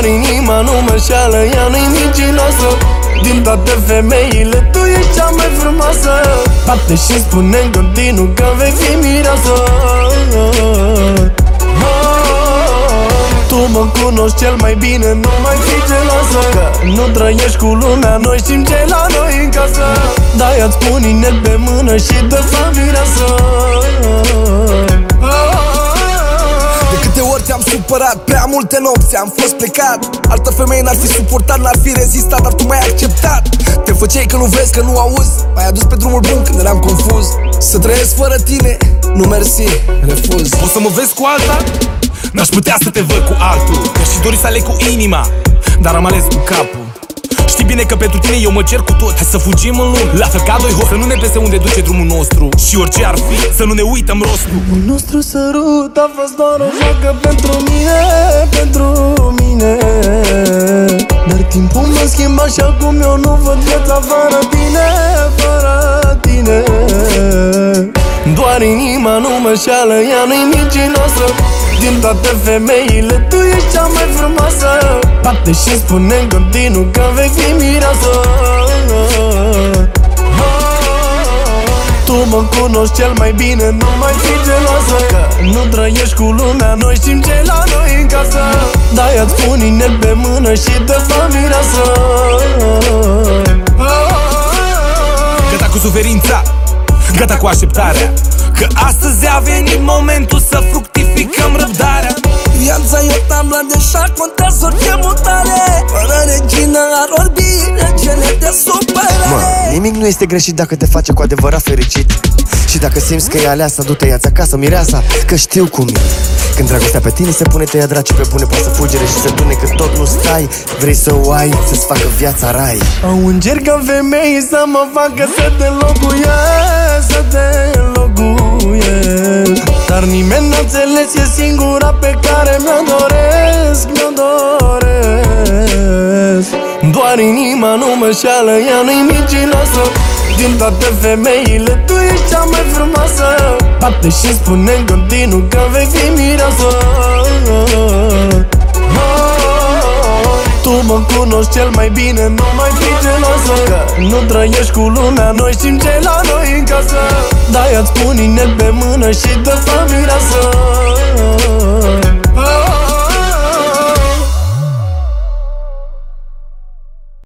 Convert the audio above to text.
Doar inima nu mă șeală, ea nu-i mincinoasă. Din toate femeile tu ești cea mai frumoasă. Bate și spune în continuu că vei fi mireasă. Tu mă cunoști cel mai bine, nu mai fi geloasă. Că nu trăiești cu lumea, noi știm ce la noi în casă. De-aia-ți pun inel pe mână și dă mireasă supărat, prea multe nopți am fost plecat. Altă femeie n-ar fi suportat, n-ar fi rezistat, dar tu m-ai acceptat. Te făceai că nu vezi, că nu auzi. M-ai adus pe drumul bun când eram confuz. Să trăiesc fără tine, nu mersi, refuz. O să mă vezi cu alta? N-aș putea să te văd cu altul. Mi-aș fi dorit să aleg cu inima Dar am ales cu capul Știi bine că pentru tine eu mă cer cu tot. Hai să fugim în lume, la fel ca doi hoți. Să nu ne pese unde duce drumul nostru. Și orice ar fi, să nu ne uităm rostul. Drumul nostru sărut a fost doar o joacă pentru mine, pentru mine. Dar timpul mă schimbă și acum eu nu văd viața fără tine, nu mă șeală, ea nu-i mincinoasă. Din toate femeile tu ești cea mai frumoasă. Bate și spune în continuu că vei fi mireasă. Tu mă cunoști cel mai bine, nu mai fi geloasă. Că nu trăiești cu lumea, noi știm ce la noi în casă. De-aia-ți pun inel pe mână și te fac mireasă. Gata cu suferința, gata cu așteptarea. Că astăzi Viața e o tablă de șah, contează orice mutare. Fără regină ar orbi regele de supărare Mă, nimic nu este greșit dacă te face cu adevărat fericit. Și dacă simți că e aleasa, du-te iați acasă, mireasa Că știu cum e. Când dragostea pe tine se pune, te ia draci pe bune Poate să fulgere și să tune că tot nu stai. Vrei să o ai, să-ți facă viața rai. Au încercat femei să mă facă să te locuiesc Să te locuiesc. Dar nimeni n-a înțeles, e singura pe care mi-o doresc Mi-o doresc. Doar inima nu mă șeală, ea nu-i mincinoasă. Din toate femeile tu ești cea mai frumoasă. Bate și spune în continuu că vei fi mireasă. Tu mă cunoști cel mai bine, nu mai fi gelosă Că nu trăiești cu lumea, noi știm ce la noi în casă. De-aia-ți pun inel pe mână și te fac mireasă